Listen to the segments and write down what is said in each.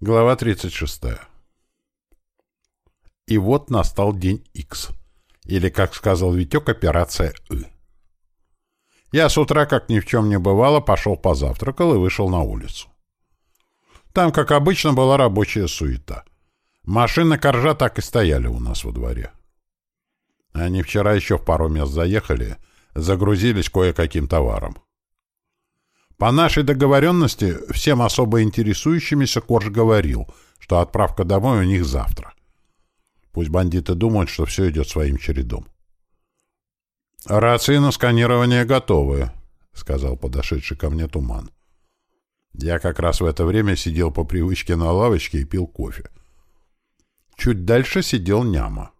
Глава 36. И вот настал день X. Или, как сказал Витек, операция «И». Я с утра, как ни в чем не бывало, пошел позавтракал и вышел на улицу. Там, как обычно, была рабочая суета. Машины коржа так и стояли у нас во дворе. Они вчера еще в пару мест заехали, загрузились кое-каким товаром. По нашей договоренности, всем особо интересующимися Корж говорил, что отправка домой у них завтра. Пусть бандиты думают, что все идет своим чередом. «Рации на сканирование готовы», — сказал подошедший ко мне Туман. Я как раз в это время сидел по привычке на лавочке и пил кофе. Чуть дальше сидел Няма.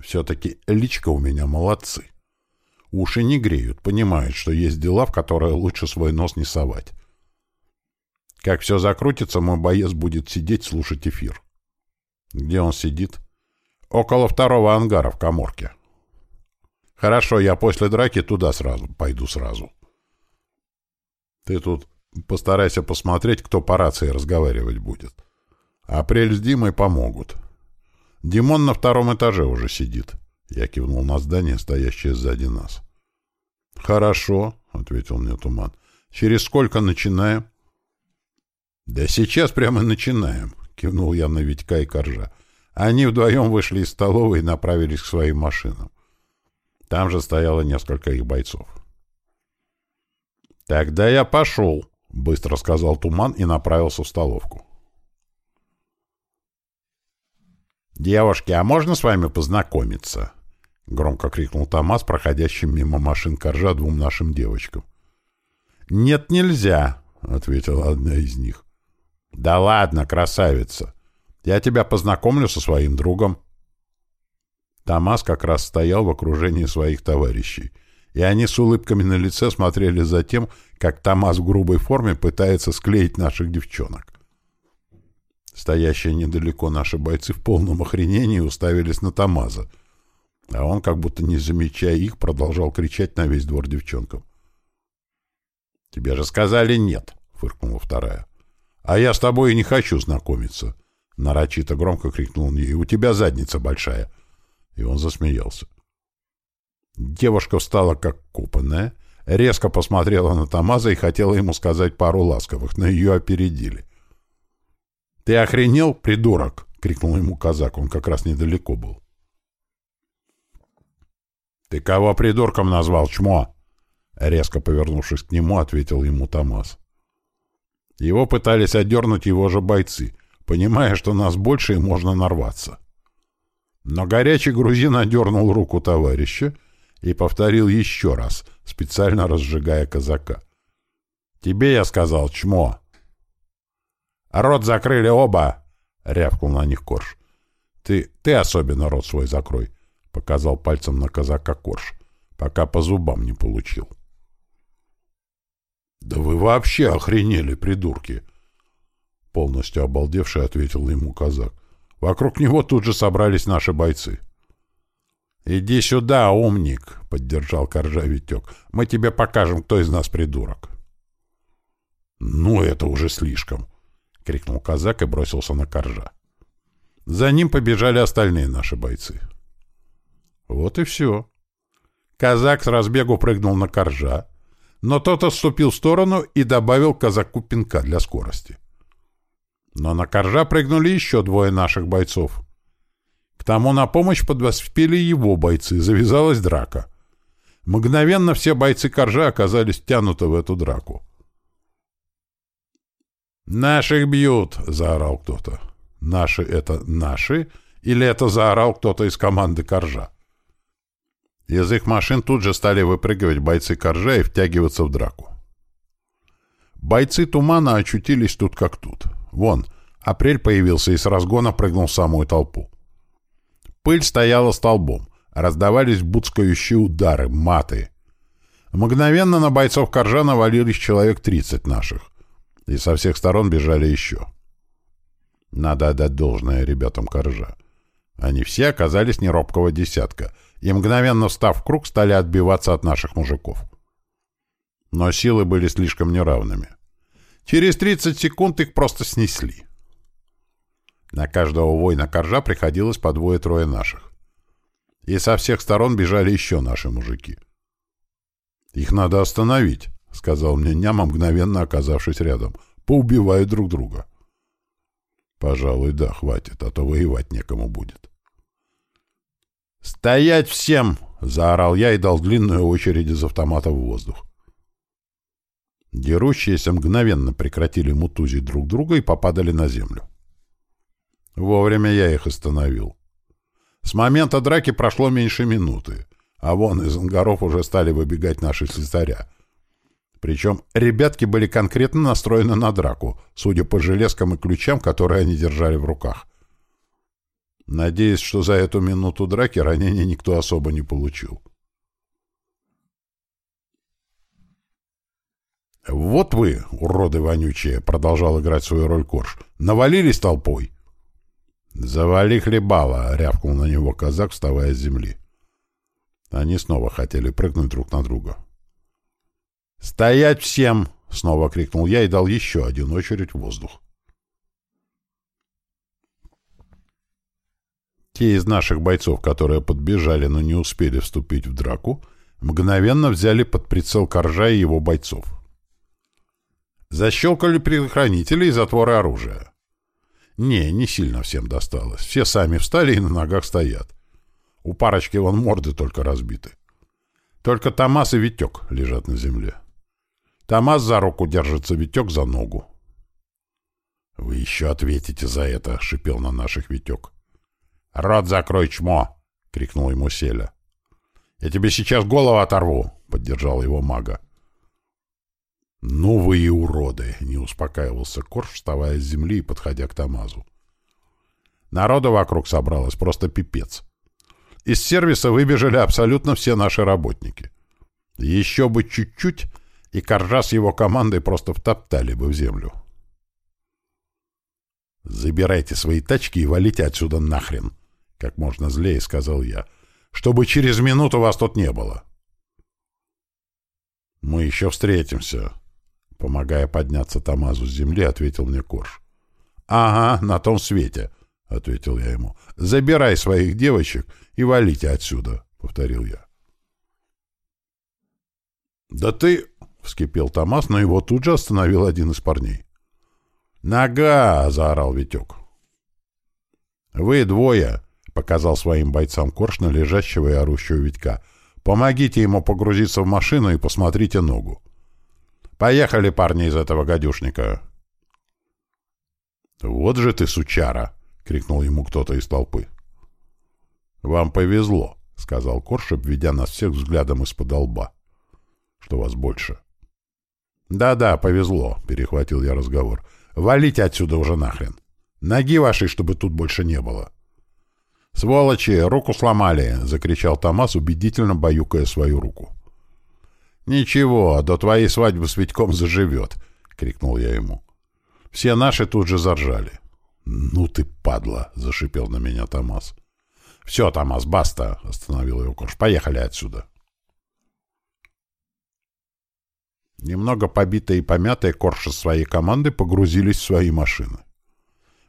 Все-таки личка у меня молодцы. Уши не греют, понимают, что есть дела, в которые лучше свой нос не совать. Как все закрутится, мой боец будет сидеть, слушать эфир. Где он сидит? Около второго ангара в коморке. Хорошо, я после драки туда сразу, пойду сразу. Ты тут постарайся посмотреть, кто по рации разговаривать будет. Апрель с Димой помогут. Димон на втором этаже уже сидит. Я кивнул на здание, стоящее сзади нас. «Хорошо», — ответил мне Туман. «Через сколько начинаем?» «Да сейчас прямо начинаем», — кивнул я на Витька и Коржа. Они вдвоем вышли из столовой и направились к своим машинам. Там же стояло несколько их бойцов. «Тогда я пошел», — быстро сказал Туман и направился в столовку. «Девушки, а можно с вами познакомиться?» — громко крикнул Томас, проходящим мимо машин коржа двум нашим девочкам. «Нет, нельзя», — ответила одна из них. «Да ладно, красавица. Я тебя познакомлю со своим другом». Томас как раз стоял в окружении своих товарищей, и они с улыбками на лице смотрели за тем, как Томас в грубой форме пытается склеить наших девчонок. Стоящие недалеко наши бойцы в полном охренении уставились на Томаза — а он, как будто не замечая их, продолжал кричать на весь двор девчонкам. — Тебе же сказали нет, — фыркнула вторая. — А я с тобой и не хочу знакомиться, — нарочито громко крикнул он ей. — У тебя задница большая. И он засмеялся. Девушка встала как купанная, резко посмотрела на Тамаза и хотела ему сказать пару ласковых, но ее опередили. — Ты охренел, придурок? — крикнул ему казак, он как раз недалеко был. «Ты кого придурком назвал, чмо?» Резко повернувшись к нему, ответил ему Томас. Его пытались отдернуть его же бойцы, понимая, что нас больше и можно нарваться. Но горячий грузин отдернул руку товарища и повторил еще раз, специально разжигая казака. «Тебе я сказал, чмо!» «Рот закрыли оба!» — рявкнул на них Корж. «Ты, ты особенно рот свой закрой!» Показал пальцем на казака Корж, пока по зубам не получил. «Да вы вообще охренели, придурки!» Полностью обалдевший ответил ему казак. Вокруг него тут же собрались наши бойцы. «Иди сюда, умник!» — поддержал Коржа Витек. «Мы тебе покажем, кто из нас придурок». «Ну, это уже слишком!» — крикнул казак и бросился на Коржа. За ним побежали остальные наши бойцы. Вот и все. Казак с разбегу прыгнул на коржа, но тот отступил в сторону и добавил казаку пинка для скорости. Но на коржа прыгнули еще двое наших бойцов. К тому на помощь подвоспели его бойцы, завязалась драка. Мгновенно все бойцы коржа оказались втянуты в эту драку. «Наших бьют!» — заорал кто-то. «Наши — это наши?» Или это заорал кто-то из команды коржа? Из их машин тут же стали выпрыгивать бойцы коржа и втягиваться в драку. Бойцы тумана очутились тут как тут. Вон, апрель появился и с разгона прыгнул в самую толпу. Пыль стояла столбом, раздавались буцкающие удары, маты. Мгновенно на бойцов коржа навалились человек 30 наших, и со всех сторон бежали еще. Надо отдать должное ребятам коржа. Они все оказались неробкого десятка — и, мгновенно встав в круг, стали отбиваться от наших мужиков. Но силы были слишком неравными. Через 30 секунд их просто снесли. На каждого воина коржа приходилось по двое-трое наших. И со всех сторон бежали еще наши мужики. «Их надо остановить», — сказал мне няма, мгновенно оказавшись рядом. «Поубивают друг друга». «Пожалуй, да, хватит, а то воевать некому будет». «Стоять всем!» — заорал я и дал длинную очередь из автомата в воздух. Дерущиеся мгновенно прекратили мутузить друг друга и попадали на землю. Вовремя я их остановил. С момента драки прошло меньше минуты, а вон из ангаров уже стали выбегать наши слесаря. Причем ребятки были конкретно настроены на драку, судя по железкам и ключам, которые они держали в руках. Надеюсь, что за эту минуту драки ранения никто особо не получил. «Вот вы, уроды вонючие!» — продолжал играть свою роль Корж. «Навалились толпой!» «Завали хлебала!» — рявкнул на него казак, вставая с земли. Они снова хотели прыгнуть друг на друга. «Стоять всем!» — снова крикнул я и дал еще один очередь в воздух. Те из наших бойцов, которые подбежали, но не успели вступить в драку, мгновенно взяли под прицел Коржа и его бойцов. Защелкали предохранители и затворы оружия. Не, не сильно всем досталось. Все сами встали и на ногах стоят. У парочки вон морды только разбиты. Только Томас и Витек лежат на земле. Томас за руку держится, Витек за ногу. — Вы еще ответите за это, — шипел на наших Витек. — Рот закрой, чмо! — крикнул ему Селя. — Я тебе сейчас голову оторву, — поддержал его мага. «Ну вы и уроды!» — не успокаивался Корж, вставая с земли и подходя к Тамазу. Народу вокруг собралось просто пипец. Из сервиса выбежали абсолютно все наши работники. Еще бы чуть-чуть, и Коржа с его командой просто втоптали бы в землю. «Забирайте свои тачки и валите отсюда нахрен!» — как можно злее сказал я. «Чтобы через минуту вас тут не было!» «Мы еще встретимся!» Помогая подняться Тамазу с земли, ответил мне Корж. «Ага, на том свете», — ответил я ему. «Забирай своих девочек и валите отсюда», — повторил я. «Да ты...» — вскипел Томас, но его тут же остановил один из парней. «Нога!» — заорал Витек. «Вы двое!» — показал своим бойцам Корж на лежащего и орущего Витька. «Помогите ему погрузиться в машину и посмотрите ногу». Поехали, парни, из этого гадюшника!» «Вот же ты, сучара!» — крикнул ему кто-то из толпы. «Вам повезло», — сказал Корж, обведя нас всех взглядом из-под лба. «Что вас больше?» «Да-да, повезло», — перехватил я разговор. «Валите отсюда уже нахрен! Ноги вашей, чтобы тут больше не было!» «Сволочи, руку сломали!» — закричал Томас, убедительно баюкая свою руку. «Ничего, до твоей свадьбы с Витьком заживет», — крикнул я ему. Все наши тут же заржали. «Ну ты, падла!» — зашипел на меня Томас. «Все, Томас, баста!» — остановил его Кош. «Поехали отсюда!» Немного побитые и помятые Корж с своей командой погрузились в свои машины.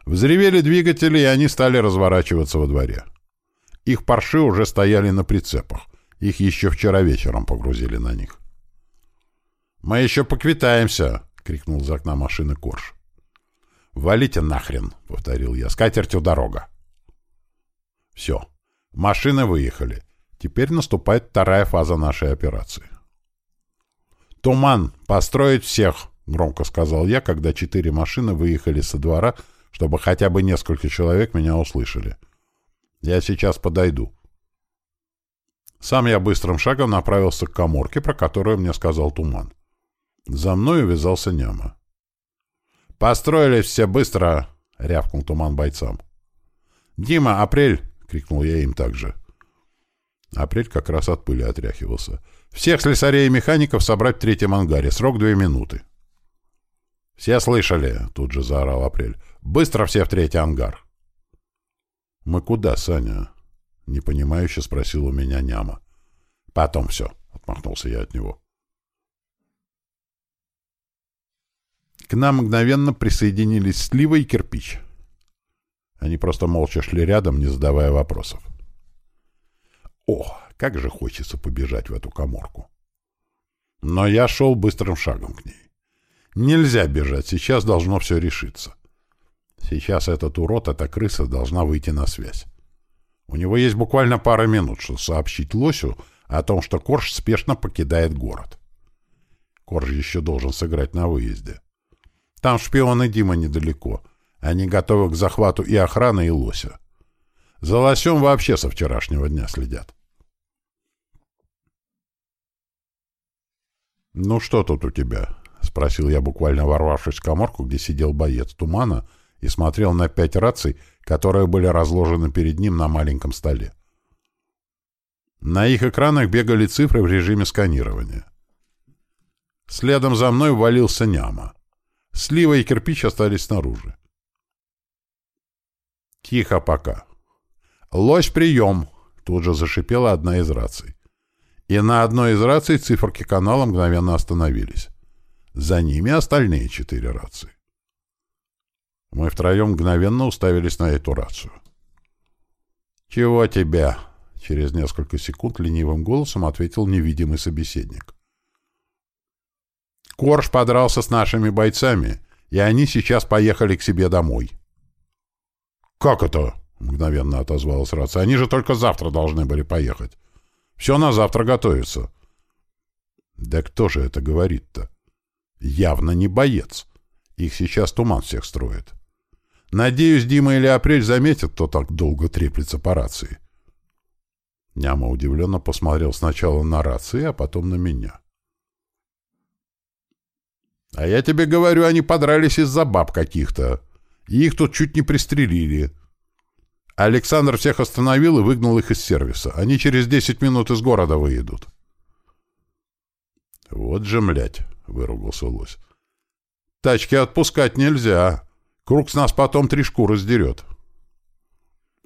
Взревели двигатели, и они стали разворачиваться во дворе. Их парши уже стояли на прицепах. Их еще вчера вечером погрузили на них. «Мы еще поквитаемся!» — крикнул из окна машины Корж. «Валите нахрен!» — повторил я. «Скатертью дорога!» Все. Машины выехали. Теперь наступает вторая фаза нашей операции. «Туман! Построить всех!» — громко сказал я, когда четыре машины выехали со двора, чтобы хотя бы несколько человек меня услышали. «Я сейчас подойду». Сам я быстрым шагом направился к коморке, про которую мне сказал Туман. За мной увязался Няма. «Построились все быстро!» — рявкнул туман бойцам. «Дима, апрель!» — крикнул я им также. Апрель как раз от пыли отряхивался. «Всех слесарей и механиков собрать в третьем ангаре. Срок две минуты». «Все слышали!» — тут же заорал Апрель. «Быстро все в третий ангар!» «Мы куда, Саня?» — непонимающе спросил у меня Няма. «Потом все», — отмахнулся я от него. К нам мгновенно присоединились Слива и Кирпич. Они просто молча шли рядом, не задавая вопросов. О, как же хочется побежать в эту коморку. Но я шел быстрым шагом к ней. Нельзя бежать, сейчас должно все решиться. Сейчас этот урод, эта крыса должна выйти на связь. У него есть буквально пара минут, чтобы сообщить Лосю о том, что Корж спешно покидает город. Корж еще должен сыграть на выезде. Там шпионы Дима недалеко. Они готовы к захвату и охраны, и Лося. За Лосем вообще со вчерашнего дня следят. «Ну что тут у тебя?» — спросил я, буквально ворвавшись в коморку, где сидел боец тумана и смотрел на пять раций, которые были разложены перед ним на маленьком столе. На их экранах бегали цифры в режиме сканирования. Следом за мной ввалился Няма. Слива и кирпич остались снаружи. «Тихо пока». «Лось, прием!» — тут же зашипела одна из раций и на одной из раций циферки канала мгновенно остановились. За ними остальные четыре рации. Мы втроем мгновенно уставились на эту рацию. «Чего тебя?» — через несколько секунд ленивым голосом ответил невидимый собеседник. «Корж подрался с нашими бойцами, и они сейчас поехали к себе домой». «Как это?» — мгновенно отозвалась рация. «Они же только завтра должны были поехать. Все на завтра готовится. Да кто же это говорит-то? Явно не боец. Их сейчас туман всех строит. Надеюсь, Дима или Апрель заметят, кто так долго треплется по рации. Няма удивленно посмотрел сначала на рации, а потом на меня. «А я тебе говорю, они подрались из-за баб каких-то. Их тут чуть не пристрелили. Александр всех остановил и выгнал их из сервиса. Они через десять минут из города выедут. «Вот же, млять!» — выругался лось. «Тачки отпускать нельзя. Круг с нас потом три шкуры сдерет.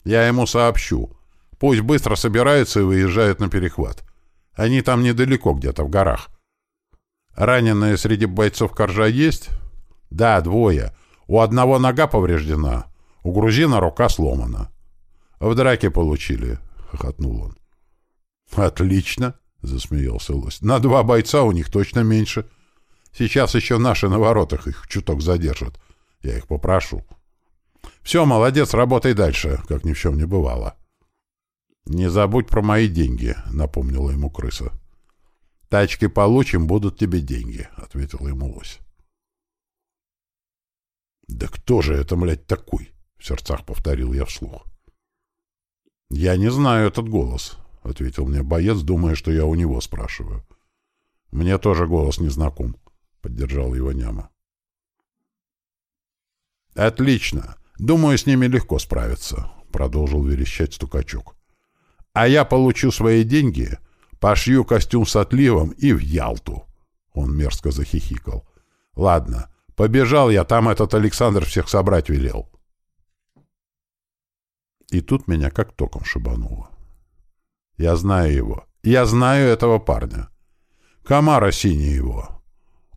Я ему сообщу. Пусть быстро собираются и выезжают на перехват. Они там недалеко, где-то в горах. Раненые среди бойцов Коржа есть? Да, двое. У одного нога повреждена, у грузина рука сломана. В драке получили, — хохотнул он. — Отлично, — засмеялся лось. — На два бойца у них точно меньше. Сейчас еще наши на воротах их чуток задержат. Я их попрошу. — Все, молодец, работай дальше, как ни в чем не бывало. — Не забудь про мои деньги, — напомнила ему крыса. — Тачки получим, будут тебе деньги, — ответил ему лось. — Да кто же это, блядь, такой? — в сердцах повторил я вслух. «Я не знаю этот голос», — ответил мне боец, думая, что я у него спрашиваю. «Мне тоже голос не знаком», — поддержал его Няма. «Отлично. Думаю, с ними легко справиться», — продолжил верещать стукачок. «А я получу свои деньги, пошью костюм с отливом и в Ялту». Он мерзко захихикал. «Ладно, побежал я, там этот Александр всех собрать велел». И тут меня как током шибануло. Я знаю его. Я знаю этого парня. Камара синий его.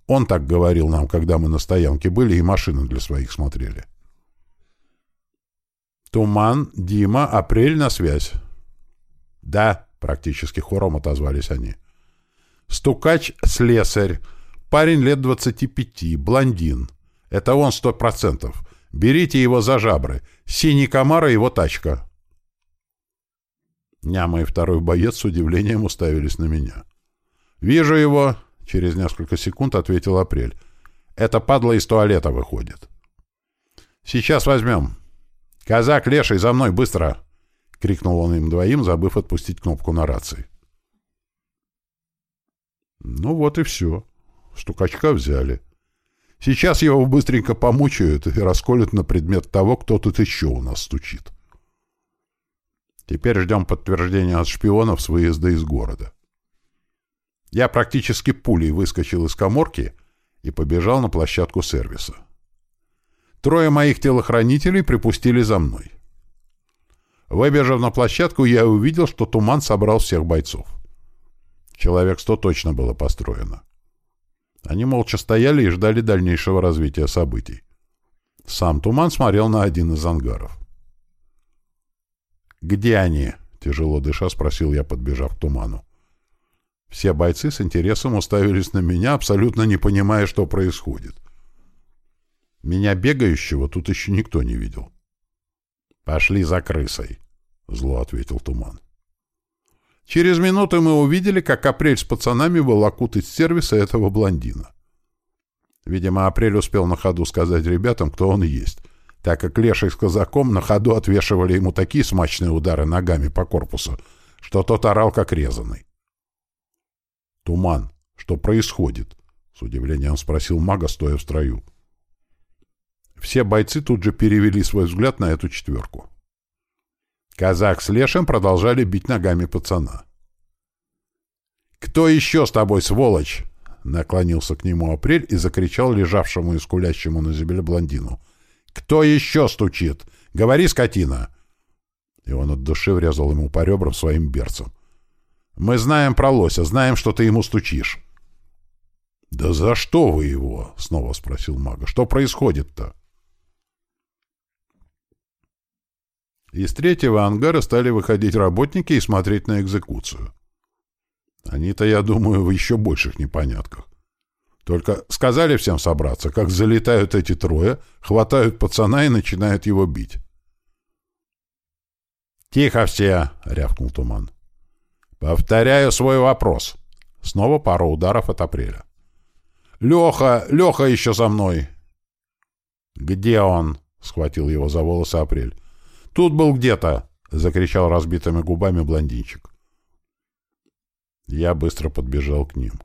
Он так говорил нам, когда мы на стоянке были и машины для своих смотрели. Туман, Дима, Апрель на связь. Да, практически хором отозвались они. Стукач, слесарь. Парень лет двадцати пяти, блондин. Это он сто процентов. Берите его за жабры. Синий комар и его тачка. Няма и второй боец с удивлением уставились на меня. «Вижу его!» — через несколько секунд ответил Апрель. «Это падла из туалета выходит». «Сейчас возьмем!» «Казак, леший, за мной, быстро!» — крикнул он им двоим, забыв отпустить кнопку на рации. Ну вот и все. Стукачка взяли. Сейчас его быстренько помучают и расколют на предмет того, кто тут еще у нас стучит. Теперь ждем подтверждения от шпионов с выезда из города. Я практически пулей выскочил из коморки и побежал на площадку сервиса. Трое моих телохранителей припустили за мной. Выбежав на площадку, я увидел, что туман собрал всех бойцов. Человек сто точно было построено. Они молча стояли и ждали дальнейшего развития событий. Сам Туман смотрел на один из ангаров. «Где они?» — тяжело дыша спросил я, подбежав к туману. Все бойцы с интересом уставились на меня, абсолютно не понимая, что происходит. Меня бегающего тут еще никто не видел. «Пошли за крысой», — зло ответил Туман. Через минуту мы увидели, как Апрель с пацанами волокут из сервиса этого блондина. Видимо, Апрель успел на ходу сказать ребятам, кто он есть, так как Леший с казаком на ходу отвешивали ему такие смачные удары ногами по корпусу, что тот орал, как резанный. «Туман, что происходит?» — с удивлением спросил мага, стоя в строю. Все бойцы тут же перевели свой взгляд на эту четверку. Казак с Лешем продолжали бить ногами пацана. «Кто еще с тобой, сволочь?» Наклонился к нему Апрель и закричал лежавшему и скулящему на земле блондину. «Кто еще стучит? Говори, скотина!» И он от души врезал ему по ребрам своим берцем. «Мы знаем про лося, знаем, что ты ему стучишь». «Да за что вы его?» — снова спросил мага. «Что происходит-то?» Из третьего ангара стали выходить работники и смотреть на экзекуцию. Они-то, я думаю, в еще больших непонятках. Только сказали всем собраться, как залетают эти трое, хватают пацана и начинают его бить. «Тихо все!» — рявкнул Туман. «Повторяю свой вопрос». Снова пара ударов от апреля. «Леха! Леха еще за мной!» «Где он?» — схватил его за волосы апрель. «Тут был где-то!» — закричал разбитыми губами блондинчик. Я быстро подбежал к ним.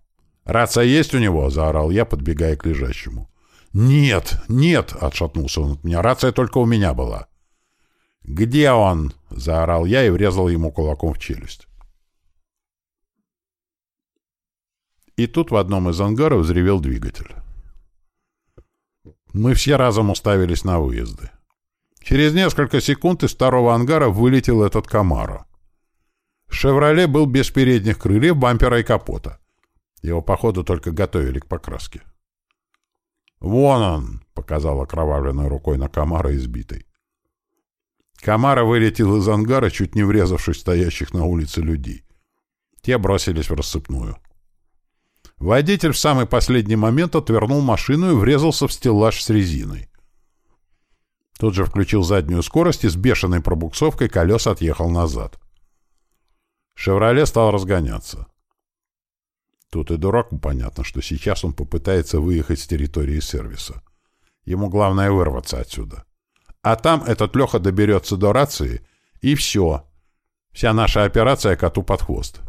«Рация есть у него?» — заорал я, подбегая к лежащему. «Нет, нет!» — отшатнулся он от меня. «Рация только у меня была». «Где он?» — заорал я и врезал ему кулаком в челюсть. И тут в одном из ангаров взревел двигатель. Мы все разом уставились на выезды. Через несколько секунд из второго ангара вылетел этот Камаро. «Шевроле» был без передних крыльев, бампера и капота. Его, походу, только готовили к покраске. «Вон он!» — показал окровавленной рукой на Камара избитой. Камара вылетел из ангара, чуть не врезавшись стоящих на улице людей. Те бросились в рассыпную. Водитель в самый последний момент отвернул машину и врезался в стеллаж с резиной. Тут же включил заднюю скорость и с бешеной пробуксовкой колес отъехал назад. «Шевроле» стал разгоняться. Тут и дураку понятно, что сейчас он попытается выехать с территории сервиса. Ему главное вырваться отсюда. А там этот Леха доберется до рации, и все. Вся наша операция коту под хвост.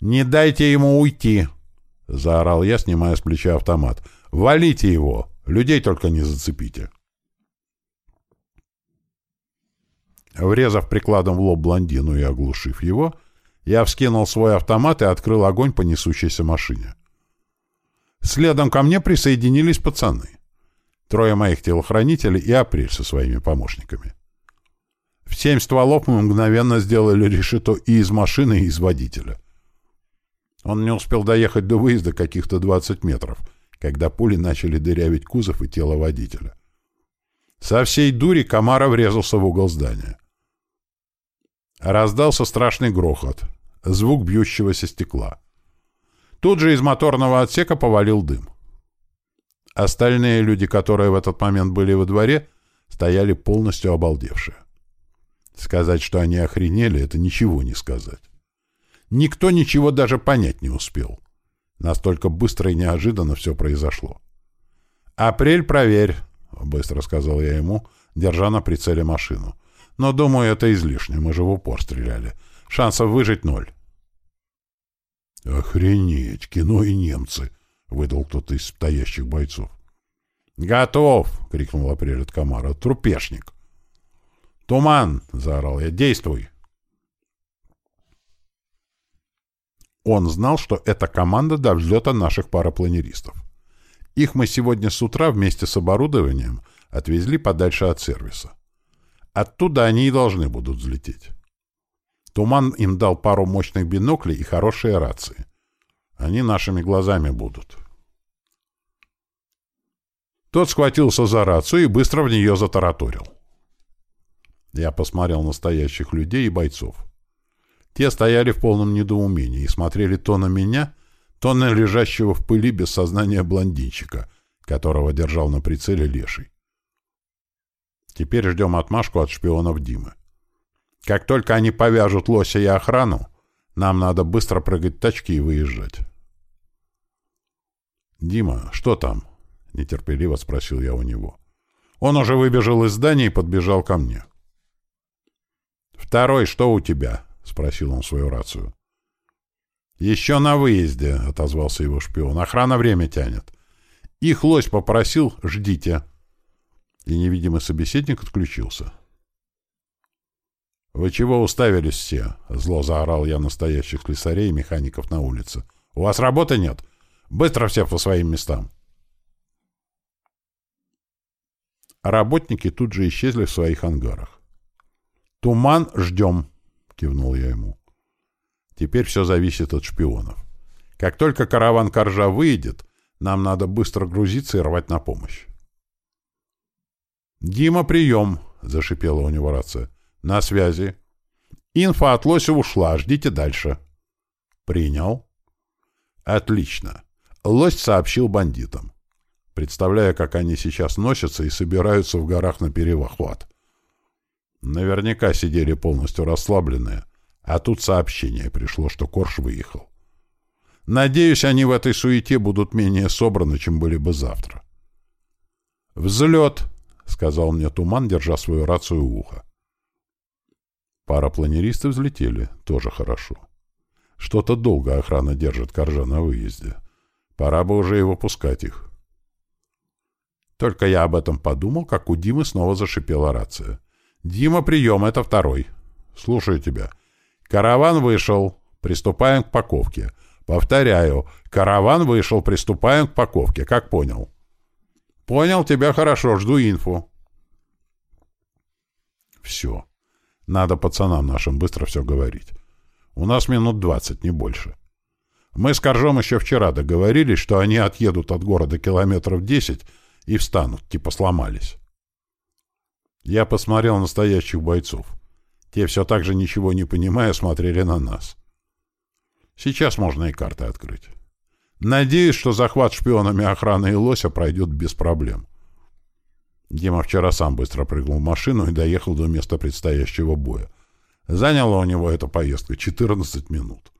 «Не дайте ему уйти!» — заорал я, снимая с плеча автомат. «Валите его! Людей только не зацепите!» Врезав прикладом в лоб блондину и оглушив его, я вскинул свой автомат и открыл огонь по несущейся машине. Следом ко мне присоединились пацаны. Трое моих телохранителей и Апрель со своими помощниками. В семь стволов мы мгновенно сделали решето и из машины, и из водителя. Он не успел доехать до выезда каких-то 20 метров, когда пули начали дырявить кузов и тело водителя. Со всей дури комара врезался в угол здания. Раздался страшный грохот, звук бьющегося стекла. Тут же из моторного отсека повалил дым. Остальные люди, которые в этот момент были во дворе, стояли полностью обалдевшие. Сказать, что они охренели, это ничего не сказать. Никто ничего даже понять не успел. Настолько быстро и неожиданно все произошло. «Апрель, проверь», — быстро сказал я ему, держа на прицеле машину. Но, думаю, это излишне, мы же в упор стреляли. Шансов выжить ноль. «Охренеть, кино и немцы!» — выдал кто-то из стоящих бойцов. «Готов!» — крикнул Апрель от комара. «Трупешник!» «Туман!» — заорал я. «Действуй!» Он знал, что это команда до взлета наших парапланеристов. Их мы сегодня с утра вместе с оборудованием отвезли подальше от сервиса. Оттуда они и должны будут взлететь. Туман им дал пару мощных биноклей и хорошие рации. Они нашими глазами будут. Тот схватился за рацию и быстро в нее затараторил. Я посмотрел на стоящих людей и бойцов. Те стояли в полном недоумении и смотрели то на меня, то на лежащего в пыли без сознания блондинчика, которого держал на прицеле леший. Теперь ждем отмашку от шпионов Димы. Как только они повяжут лося и охрану, нам надо быстро прыгать тачки и выезжать. «Дима, что там?» — нетерпеливо спросил я у него. Он уже выбежал из здания и подбежал ко мне. «Второй, что у тебя?» — спросил он свою рацию. «Еще на выезде», — отозвался его шпион. «Охрана время тянет. Их лось попросил, ждите». И невидимый собеседник отключился. «Вы чего уставились все?» — зло заорал я настоящих слесарей и механиков на улице. «У вас работы нет? Быстро все по своим местам!» Работники тут же исчезли в своих ангарах. «Туман ждем!» — кивнул я ему. «Теперь все зависит от шпионов. Как только караван Коржа выйдет, нам надо быстро грузиться и рвать на помощь». «Дима, прием!» — зашипела у него рация. «На связи». «Инфа от Лося ушла. Ждите дальше». «Принял». «Отлично». Лось сообщил бандитам. Представляя, как они сейчас носятся и собираются в горах на перевохват. Наверняка сидели полностью расслабленные, а тут сообщение пришло, что Корж выехал. Надеюсь, они в этой суете будут менее собраны, чем были бы завтра. «Взлет!» — сказал мне Туман, держа свою рацию у уха. Пара планеристов взлетели, тоже хорошо. Что-то долго охрана держит Коржа на выезде. Пора бы уже его пускать их. Только я об этом подумал, как у Димы снова зашипела рация. «Дима, прием, это второй. Слушаю тебя. Караван вышел. Приступаем к паковке. Повторяю, караван вышел, приступаем к паковке. Как понял?» «Понял тебя хорошо, жду инфу». «Все. Надо пацанам нашим быстро все говорить. У нас минут двадцать, не больше. Мы с Коржом еще вчера договорились, что они отъедут от города километров десять и встанут, типа сломались». Я посмотрел на стоящих бойцов. Те все так же ничего не понимая смотрели на нас. Сейчас можно и карты открыть. Надеюсь, что захват шпионами охраны и лося пройдет без проблем. Дима вчера сам быстро прыгнул в машину и доехал до места предстоящего боя. Заняла у него эта поездка 14 минут.